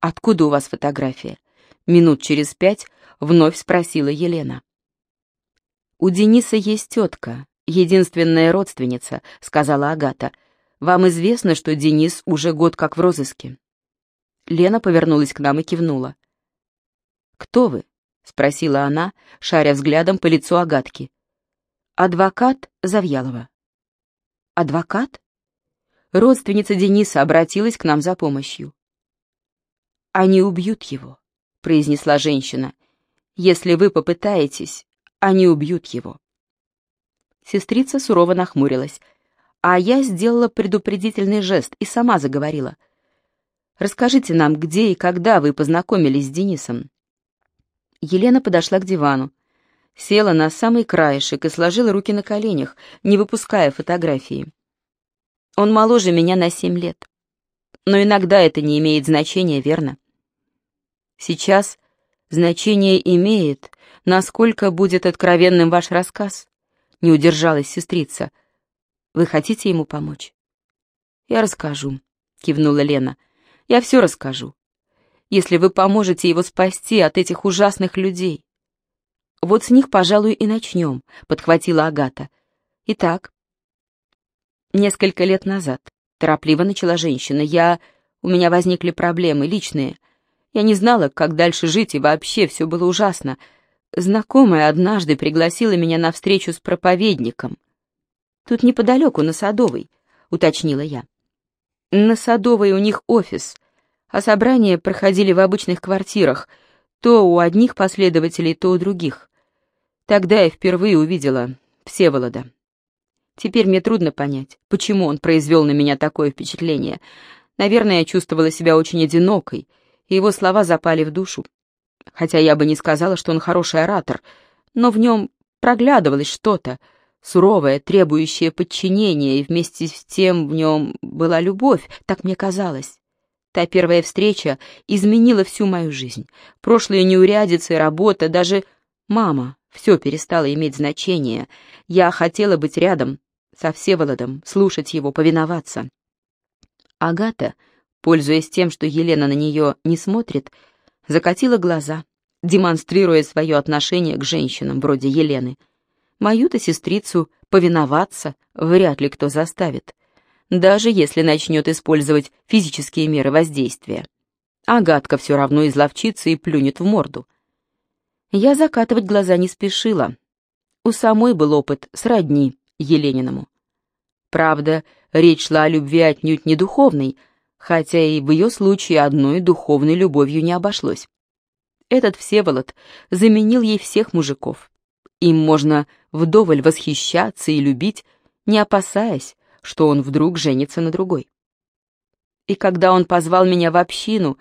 «Откуда у вас фотография?» Минут через пять вновь спросила Елена. «У Дениса есть тетка, единственная родственница», — сказала Агата. «Вам известно, что Денис уже год как в розыске?» Лена повернулась к нам и кивнула. «Кто вы?» — спросила она, шаря взглядом по лицу Агатки. «Адвокат Завьялова». «Адвокат?» Родственница Дениса обратилась к нам за помощью. «Они убьют его», — произнесла женщина. «Если вы попытаетесь, они убьют его». Сестрица сурово нахмурилась, а я сделала предупредительный жест и сама заговорила. «Расскажите нам, где и когда вы познакомились с Денисом?» Елена подошла к дивану, села на самый краешек и сложила руки на коленях, не выпуская фотографии. «Он моложе меня на семь лет. Но иногда это не имеет значения, верно?» «Сейчас значение имеет, насколько будет откровенным ваш рассказ», — не удержалась сестрица. «Вы хотите ему помочь?» «Я расскажу», — кивнула Лена. «Я все расскажу если вы поможете его спасти от этих ужасных людей. Вот с них, пожалуй, и начнем, подхватила Агата. Итак, несколько лет назад, торопливо начала женщина, я... У меня возникли проблемы личные. Я не знала, как дальше жить, и вообще все было ужасно. Знакомая однажды пригласила меня на встречу с проповедником. Тут неподалеку, на Садовой, уточнила я. На Садовой у них офис — а собрания проходили в обычных квартирах, то у одних последователей, то у других. Тогда я впервые увидела Всеволода. Теперь мне трудно понять, почему он произвел на меня такое впечатление. Наверное, я чувствовала себя очень одинокой, и его слова запали в душу. Хотя я бы не сказала, что он хороший оратор, но в нем проглядывалось что-то, суровое, требующее подчинения, и вместе с тем в нем была любовь, так мне казалось. Та первая встреча изменила всю мою жизнь. Прошлые неурядицы, работа, даже мама. Все перестало иметь значение. Я хотела быть рядом, со Всеволодом, слушать его, повиноваться. Агата, пользуясь тем, что Елена на нее не смотрит, закатила глаза, демонстрируя свое отношение к женщинам вроде Елены. Мою-то сестрицу повиноваться вряд ли кто заставит даже если начнет использовать физические меры воздействия. Агатка все равно изловчится и плюнет в морду. Я закатывать глаза не спешила. У самой был опыт сродни Елениному. Правда, речь шла о любви отнюдь не духовной, хотя и в ее случае одной духовной любовью не обошлось. Этот Всеволод заменил ей всех мужиков. Им можно вдоволь восхищаться и любить, не опасаясь, что он вдруг женится на другой. И когда он позвал меня в общину,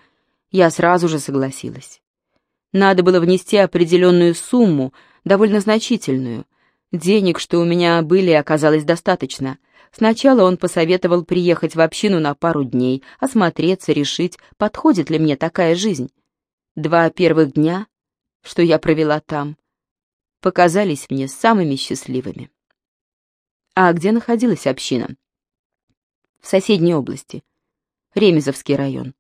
я сразу же согласилась. Надо было внести определенную сумму, довольно значительную. Денег, что у меня были, оказалось достаточно. Сначала он посоветовал приехать в общину на пару дней, осмотреться, решить, подходит ли мне такая жизнь. Два первых дня, что я провела там, показались мне самыми счастливыми. А где находилась община? В соседней области. Ремезовский район.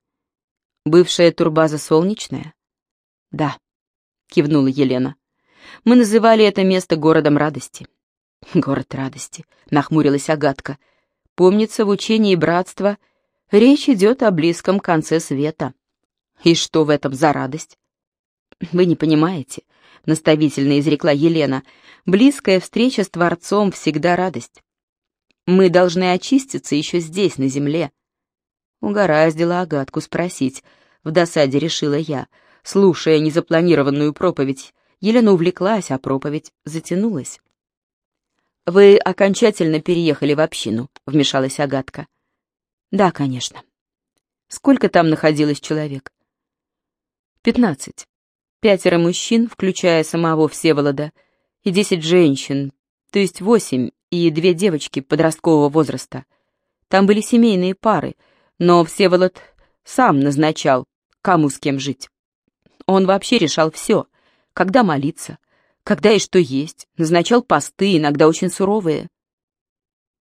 Бывшая турбаза «Солнечная»? Да, кивнула Елена. Мы называли это место городом радости. Город радости, нахмурилась Агатка. Помнится, в учении братства речь идет о близком конце света. И что в этом за радость? Вы не понимаете, наставительно изрекла Елена. Близкая встреча с Творцом всегда радость. Мы должны очиститься еще здесь, на земле. Угораздило Агатку спросить. В досаде решила я. Слушая незапланированную проповедь, Елена увлеклась, а проповедь затянулась. «Вы окончательно переехали в общину», — вмешалась Агатка. «Да, конечно». «Сколько там находилось человек?» «Пятнадцать. Пятеро мужчин, включая самого Всеволода, и десять женщин, то есть восемь, и две девочки подросткового возраста. Там были семейные пары, но Всеволод сам назначал, кому с кем жить. Он вообще решал все, когда молиться, когда и что есть, назначал посты, иногда очень суровые.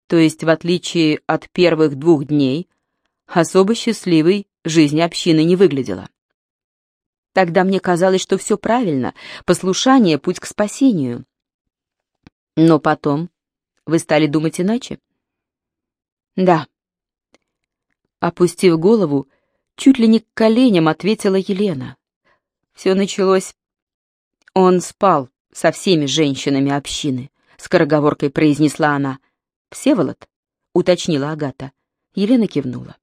То есть, в отличие от первых двух дней, особо счастливой жизнь общины не выглядела. Тогда мне казалось, что все правильно, послушание — путь к спасению. Но потом вы стали думать иначе? Да. Опустив голову, чуть ли не к коленям ответила Елена. Все началось... Он спал со всеми женщинами общины, скороговоркой произнесла она. «Всеволод?» — уточнила Агата. Елена кивнула.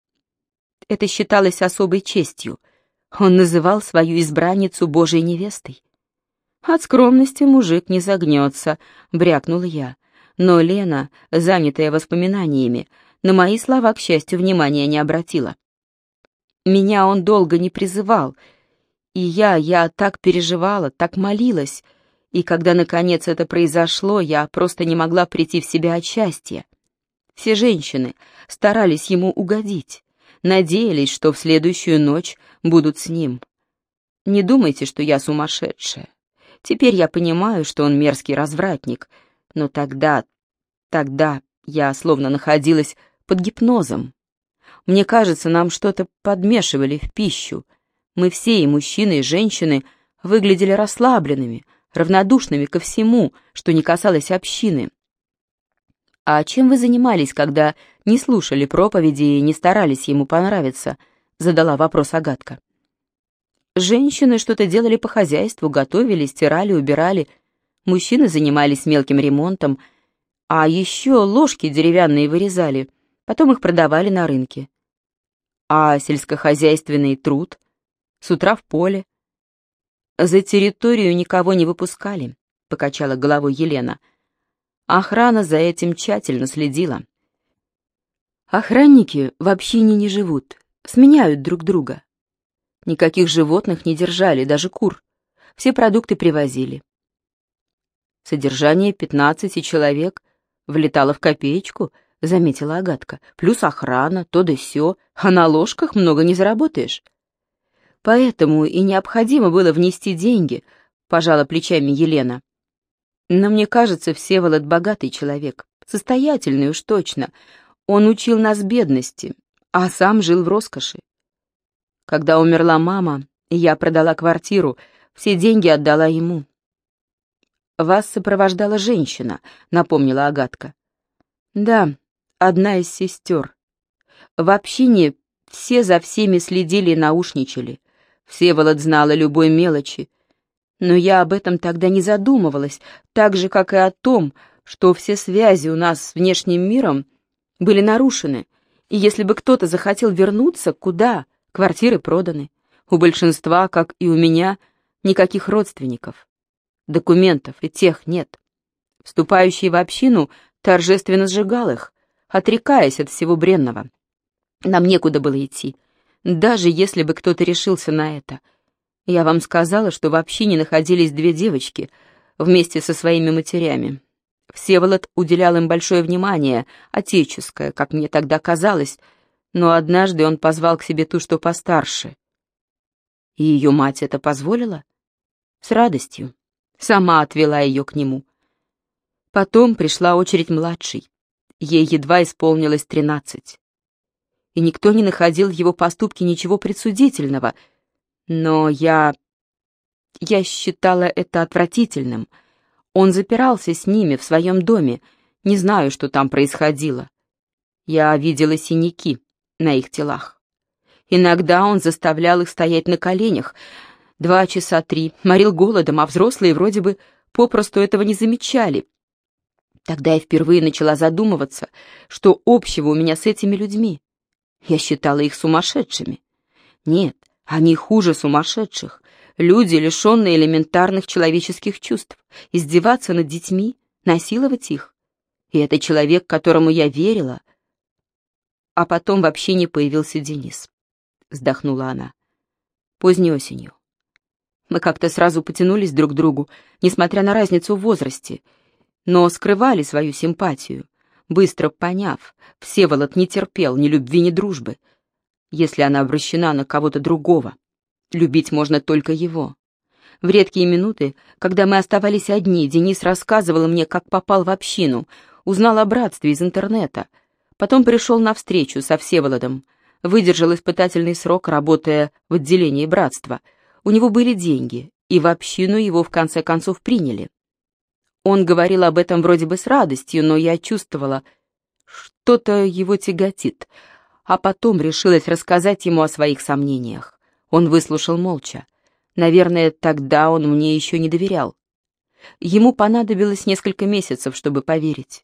Это считалось особой честью. Он называл свою избранницу Божьей невестой. «От скромности мужик не загнется», — брякнул я. Но Лена, занятая воспоминаниями, на мои слова, к счастью, внимания не обратила. Меня он долго не призывал, и я, я так переживала, так молилась, и когда, наконец, это произошло, я просто не могла прийти в себя от счастья. Все женщины старались ему угодить, надеялись, что в следующую ночь будут с ним. Не думайте, что я сумасшедшая. Теперь я понимаю, что он мерзкий развратник, но тогда, тогда я словно находилась под гипнозом. Мне кажется, нам что-то подмешивали в пищу. Мы все, и мужчины, и женщины, выглядели расслабленными, равнодушными ко всему, что не касалось общины. «А чем вы занимались, когда не слушали проповеди и не старались ему понравиться?» — задала вопрос Агатка. Женщины что-то делали по хозяйству, готовили, стирали, убирали. Мужчины занимались мелким ремонтом, а еще ложки деревянные вырезали, потом их продавали на рынке. А сельскохозяйственный труд? С утра в поле. За территорию никого не выпускали, покачала головой Елена. Охрана за этим тщательно следила. Охранники в общине не живут, сменяют друг друга. Никаких животных не держали, даже кур. Все продукты привозили. Содержание пятнадцати человек влетало в копеечку, заметила Агатка. Плюс охрана, то да сё, а на ложках много не заработаешь. Поэтому и необходимо было внести деньги, пожала плечами Елена. Но мне кажется, Всеволод богатый человек, состоятельный уж точно. Он учил нас бедности, а сам жил в роскоши. Когда умерла мама, я продала квартиру, все деньги отдала ему. «Вас сопровождала женщина», — напомнила Агатка. «Да, одна из сестер. В общине все за всеми следили и наушничали. Всеволод знала любой мелочи. Но я об этом тогда не задумывалась, так же, как и о том, что все связи у нас с внешним миром были нарушены, и если бы кто-то захотел вернуться, куда, Квартиры проданы. У большинства, как и у меня, никаких родственников. Документов и тех нет. Вступающий в общину торжественно сжигал их, отрекаясь от всего бренного. Нам некуда было идти, даже если бы кто-то решился на это. Я вам сказала, что в общине находились две девочки вместе со своими матерями. Всеволод уделял им большое внимание, отеческое, как мне тогда казалось, но однажды он позвал к себе ту, что постарше. И ее мать это позволила? С радостью. Сама отвела ее к нему. Потом пришла очередь младшей. Ей едва исполнилось тринадцать. И никто не находил в его поступке ничего предсудительного. Но я... Я считала это отвратительным. Он запирался с ними в своем доме. Не знаю, что там происходило. Я видела синяки на их телах. Иногда он заставлял их стоять на коленях, два часа три, морил голодом, а взрослые вроде бы попросту этого не замечали. Тогда я впервые начала задумываться, что общего у меня с этими людьми. Я считала их сумасшедшими. Нет, они хуже сумасшедших. Люди, лишенные элементарных человеческих чувств. Издеваться над детьми, насиловать их. И это человек, которому я верила, а потом вообще не появился Денис. Вздохнула она. Поздней осенью. Мы как-то сразу потянулись друг к другу, несмотря на разницу в возрасте, но скрывали свою симпатию, быстро поняв, Всеволод не терпел ни любви, ни дружбы. Если она обращена на кого-то другого, любить можно только его. В редкие минуты, когда мы оставались одни, Денис рассказывал мне, как попал в общину, узнал о братстве из интернета — Потом пришел на встречу со Всеволодом, выдержал испытательный срок, работая в отделении братства. У него были деньги, и в общину его в конце концов приняли. Он говорил об этом вроде бы с радостью, но я чувствовала, что-то его тяготит, а потом решилась рассказать ему о своих сомнениях. Он выслушал молча. Наверное, тогда он мне еще не доверял. Ему понадобилось несколько месяцев, чтобы поверить.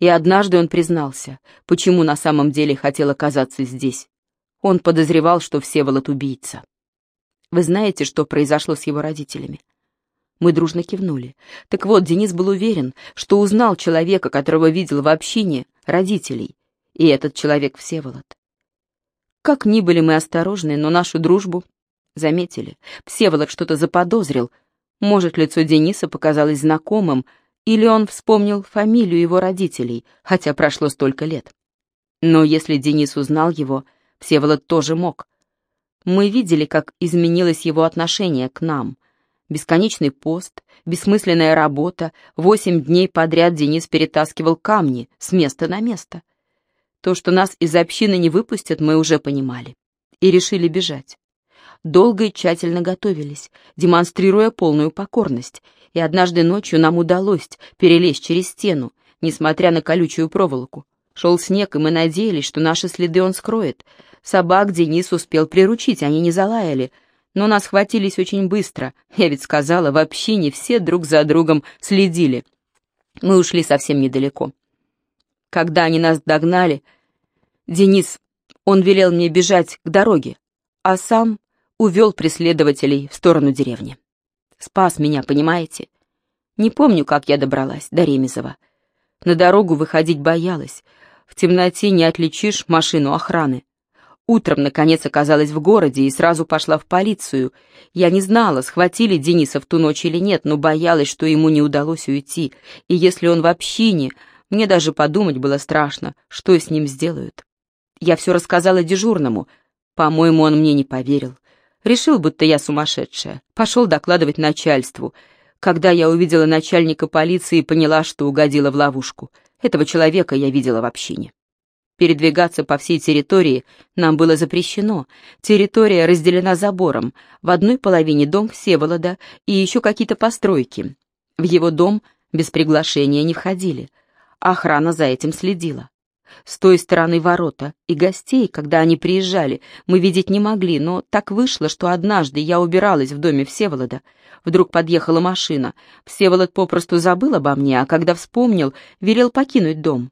И однажды он признался, почему на самом деле хотел оказаться здесь. Он подозревал, что Всеволод убийца. Вы знаете, что произошло с его родителями? Мы дружно кивнули. Так вот, Денис был уверен, что узнал человека, которого видел в общине, родителей, и этот человек Всеволод. Как ни были мы осторожны, но нашу дружбу заметили. Всеволод что-то заподозрил. Может, лицо Дениса показалось знакомым, или он вспомнил фамилию его родителей, хотя прошло столько лет. Но если Денис узнал его, Всеволод тоже мог. Мы видели, как изменилось его отношение к нам. Бесконечный пост, бессмысленная работа, восемь дней подряд Денис перетаскивал камни с места на место. То, что нас из общины не выпустят, мы уже понимали. И решили бежать. Долго и тщательно готовились, демонстрируя полную покорность, и однажды ночью нам удалось перелезть через стену, несмотря на колючую проволоку. Шел снег, и мы надеялись, что наши следы он скроет. Собак Денис успел приручить, они не залаяли. Но нас хватились очень быстро. Я ведь сказала, в общине все друг за другом следили. Мы ушли совсем недалеко. Когда они нас догнали, Денис, он велел мне бежать к дороге, а сам увел преследователей в сторону деревни. Спас меня, понимаете? Не помню, как я добралась до Ремезова. На дорогу выходить боялась. В темноте не отличишь машину охраны. Утром, наконец, оказалась в городе и сразу пошла в полицию. Я не знала, схватили Дениса в ту ночь или нет, но боялась, что ему не удалось уйти. И если он в общине, мне даже подумать было страшно, что с ним сделают. Я все рассказала дежурному. По-моему, он мне не поверил. Решил, будто я сумасшедшая. Пошел докладывать начальству. Когда я увидела начальника полиции поняла, что угодила в ловушку. Этого человека я видела в общине. Передвигаться по всей территории нам было запрещено. Территория разделена забором. В одной половине дом Всеволода и еще какие-то постройки. В его дом без приглашения не входили. Охрана за этим следила. С той стороны ворота, и гостей, когда они приезжали, мы видеть не могли, но так вышло, что однажды я убиралась в доме Всеволода. Вдруг подъехала машина. Всеволод попросту забыл обо мне, а когда вспомнил, велел покинуть дом.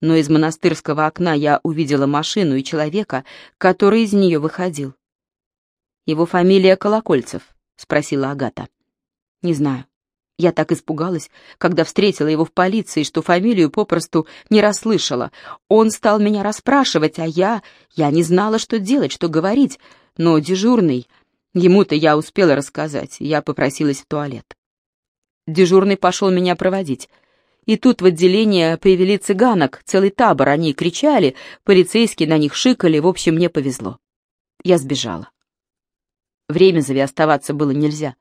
Но из монастырского окна я увидела машину и человека, который из нее выходил. «Его фамилия Колокольцев?» — спросила Агата. «Не знаю. Я так испугалась, когда встретила его в полиции, что фамилию попросту не расслышала. Он стал меня расспрашивать, а я... Я не знала, что делать, что говорить. Но дежурный... Ему-то я успела рассказать. Я попросилась в туалет. Дежурный пошел меня проводить. И тут в отделение привели цыганок, целый табор. Они кричали, полицейские на них шикали. В общем, мне повезло. Я сбежала. Время Ремезове оставаться было нельзя.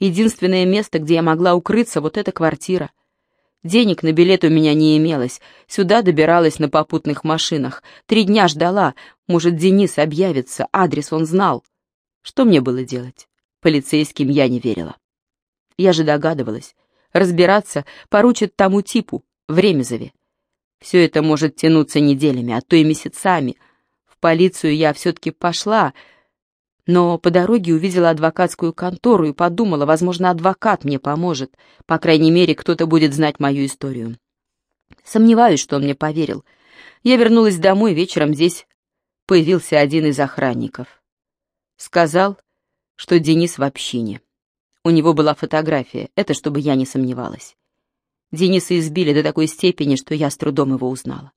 Единственное место, где я могла укрыться, вот эта квартира. Денег на билет у меня не имелось. Сюда добиралась на попутных машинах. Три дня ждала. Может, Денис объявится. Адрес он знал. Что мне было делать? Полицейским я не верила. Я же догадывалась. Разбираться поручат тому типу, в Ремезове. Все это может тянуться неделями, а то и месяцами. В полицию я все-таки пошла, но по дороге увидела адвокатскую контору и подумала, возможно, адвокат мне поможет. По крайней мере, кто-то будет знать мою историю. Сомневаюсь, что он мне поверил. Я вернулась домой, вечером здесь появился один из охранников. Сказал, что Денис в общине. У него была фотография, это чтобы я не сомневалась. Дениса избили до такой степени, что я с трудом его узнала.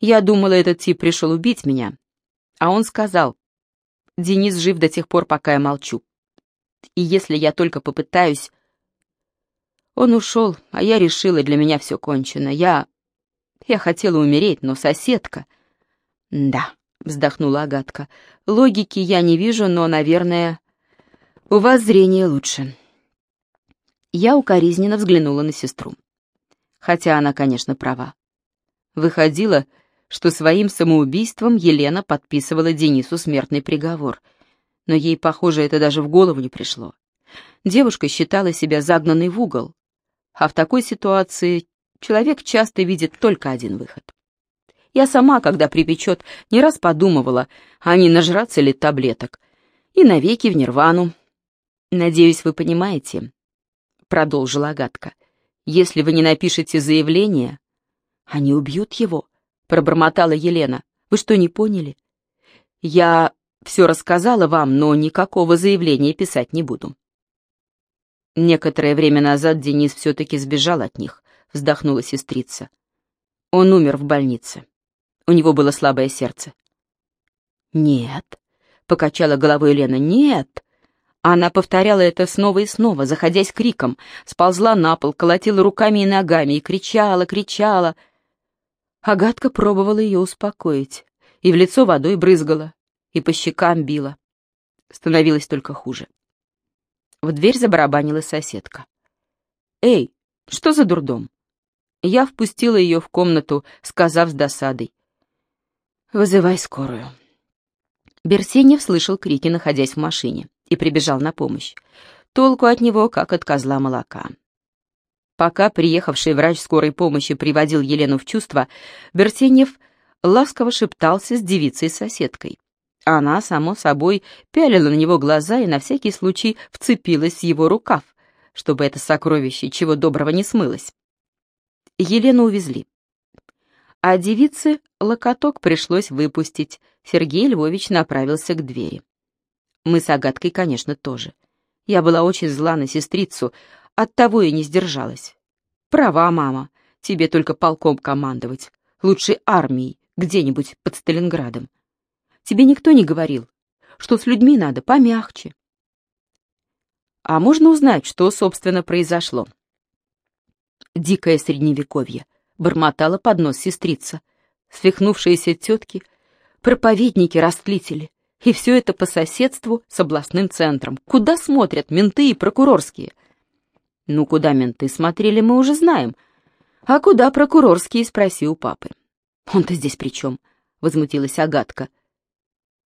Я думала, этот тип пришел убить меня, а он сказал, Денис жив до тех пор, пока я молчу. И если я только попытаюсь... Он ушел, а я решила, для меня все кончено. Я... Я хотела умереть, но соседка... Да, вздохнула Агатка. Логики я не вижу, но, наверное, у вас зрение лучше. Я укоризненно взглянула на сестру. Хотя она, конечно, права. Выходило, что своим самоубийством Елена подписывала Денису смертный приговор. Но ей, похоже, это даже в голову не пришло. Девушка считала себя загнанной в угол, а в такой ситуации человек часто видит только один выход. Я сама, когда припечет, не раз подумывала, а не нажраться ли таблеток. И навеки в нирвану. Надеюсь, вы понимаете, — продолжила Агатка. Если вы не напишете заявление, они убьют его, — пробормотала Елена. Вы что, не поняли? Я все рассказала вам, но никакого заявления писать не буду. Некоторое время назад Денис все-таки сбежал от них, вздохнула сестрица. Он умер в больнице. У него было слабое сердце. «Нет», — покачала головой Лена, — «нет». Она повторяла это снова и снова, заходясь криком, сползла на пол, колотила руками и ногами и кричала, кричала. Агатка пробовала ее успокоить, и в лицо водой брызгала, и по щекам била. Становилось только хуже. В дверь забарабанила соседка. «Эй, что за дурдом?» Я впустила ее в комнату, сказав с досадой. «Вызывай скорую». Берсенев слышал крики, находясь в машине, и прибежал на помощь. Толку от него, как от козла молока. Пока приехавший врач скорой помощи приводил Елену в чувство, Берсенев ласково шептался с девицей-соседкой. Она, само собой, пялила на него глаза и на всякий случай вцепилась в его рукав, чтобы это сокровище чего доброго не смылось. Елену увезли. А девице локоток пришлось выпустить. Сергей Львович направился к двери. Мы с Агаткой, конечно, тоже. Я была очень зла на сестрицу, оттого и не сдержалась. Права, мама, тебе только полком командовать. Лучше армией, где-нибудь под Сталинградом. Тебе никто не говорил, что с людьми надо помягче. А можно узнать, что, собственно, произошло? Дикое средневековье, бормотала под нос сестрица. Свихнувшиеся тетки, проповедники-растлители. И все это по соседству с областным центром. Куда смотрят менты и прокурорские? Ну, куда менты смотрели, мы уже знаем. А куда прокурорские, спроси у папы. Он-то здесь при чем? Возмутилась Агатка.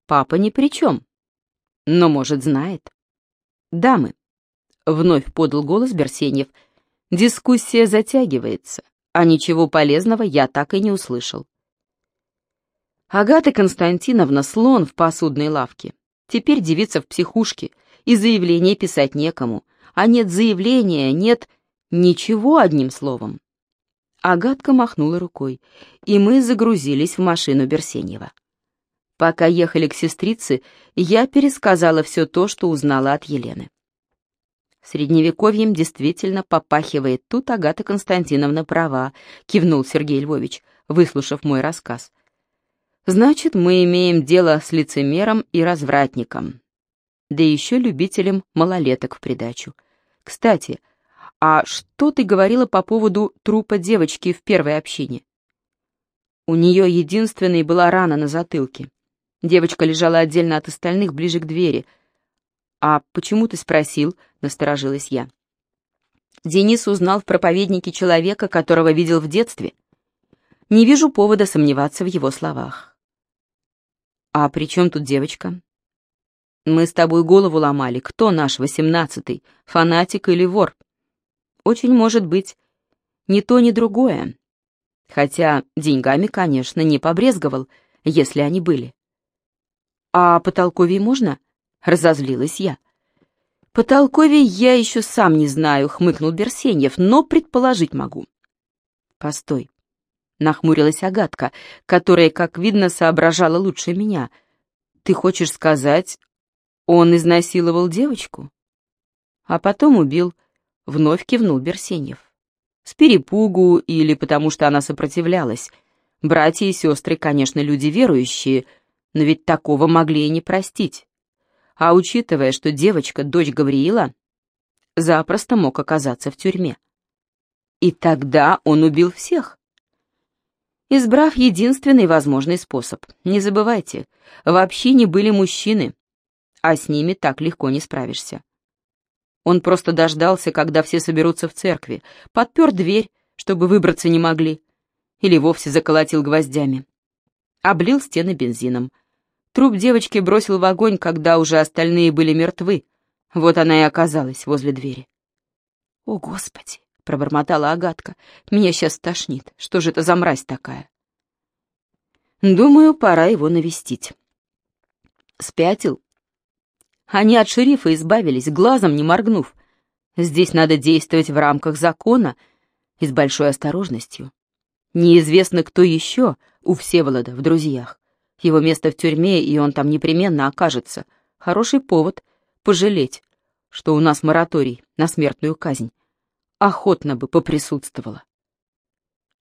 Папа ни при чем. Но, может, знает. Дамы, вновь подал голос Берсеньев. Дискуссия затягивается, а ничего полезного я так и не услышал. Агата Константиновна слон в посудной лавке. Теперь девица в психушке, и заявление писать некому. А нет заявления, нет ничего одним словом. Агатка махнула рукой, и мы загрузились в машину Берсеньева. Пока ехали к сестрице, я пересказала все то, что узнала от Елены. Средневековьем действительно попахивает. Тут Агата Константиновна права, кивнул Сергей Львович, выслушав мой рассказ. Значит, мы имеем дело с лицемером и развратником. Да еще любителем малолеток в придачу. Кстати, а что ты говорила по поводу трупа девочки в первой общине? У нее единственной была рана на затылке. Девочка лежала отдельно от остальных, ближе к двери. «А почему ты спросил?» — насторожилась я. Денис узнал в проповеднике человека, которого видел в детстве. Не вижу повода сомневаться в его словах. «А при чем тут девочка?» «Мы с тобой голову ломали, кто наш восемнадцатый, фанатик или вор?» «Очень может быть, ни то, ни другое. Хотя деньгами, конечно, не побрезговал, если они были. «А потолковей можно?» — разозлилась я. «Потолковей я еще сам не знаю», — хмыкнул Берсеньев, «но предположить могу». «Постой», — нахмурилась Агатка, которая, как видно, соображала лучше меня. «Ты хочешь сказать, он изнасиловал девочку?» «А потом убил», — вновь кивнул Берсеньев. «С перепугу или потому что она сопротивлялась. Братья и сестры, конечно, люди верующие, — но ведь такого могли и не простить. А учитывая, что девочка — дочь Гавриила, запросто мог оказаться в тюрьме. И тогда он убил всех. Избрав единственный возможный способ. Не забывайте, вообще не были мужчины, а с ними так легко не справишься. Он просто дождался, когда все соберутся в церкви, подпер дверь, чтобы выбраться не могли, или вовсе заколотил гвоздями. облил стены бензином. Труп девочки бросил в огонь, когда уже остальные были мертвы. Вот она и оказалась возле двери. «О, Господи!» — пробормотала Агатка. «Меня сейчас тошнит. Что же это за мразь такая?» «Думаю, пора его навестить». «Спятил?» Они от шерифа избавились, глазом не моргнув. Здесь надо действовать в рамках закона и с большой осторожностью. Неизвестно, кто еще у Всеволода в друзьях. Его место в тюрьме, и он там непременно окажется. Хороший повод пожалеть, что у нас мораторий на смертную казнь. Охотно бы поприсутствовала.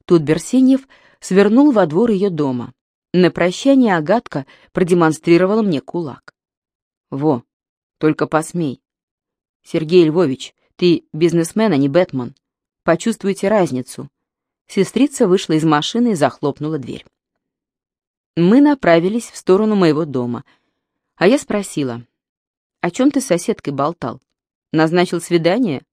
Тут Берсеньев свернул во двор ее дома. На прощание Агатка продемонстрировала мне кулак. «Во, только посмей. Сергей Львович, ты бизнесмен, а не Бэтмен. Почувствуйте разницу». Сестрица вышла из машины и захлопнула дверь. Мы направились в сторону моего дома, а я спросила, «О чем ты с соседкой болтал? Назначил свидание?»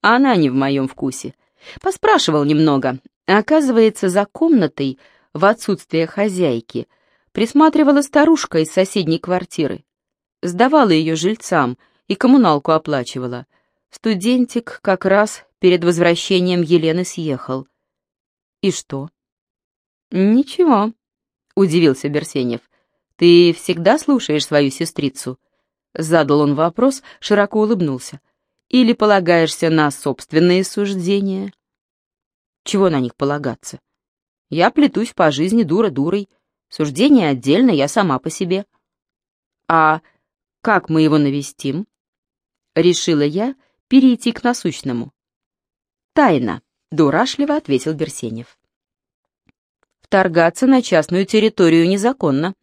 Она не в моем вкусе. Поспрашивал немного. Оказывается, за комнатой, в отсутствие хозяйки, присматривала старушка из соседней квартиры. Сдавала ее жильцам и коммуналку оплачивала. Студентик как раз перед возвращением Елены съехал. «И что?» «Ничего», — удивился Берсенев. «Ты всегда слушаешь свою сестрицу?» Задал он вопрос, широко улыбнулся. «Или полагаешься на собственные суждения?» «Чего на них полагаться? Я плетусь по жизни дура дурой. Суждения отдельно, я сама по себе». «А как мы его навестим?» Решила я перейти к насущному. «Тайна», — дурашливо ответил Берсенев. Вторгаться на частную территорию незаконно.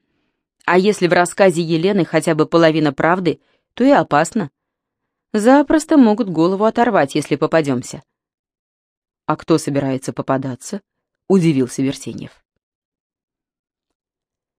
А если в рассказе Елены хотя бы половина правды, то и опасно. Запросто могут голову оторвать, если попадемся. А кто собирается попадаться? Удивился Берсеньев.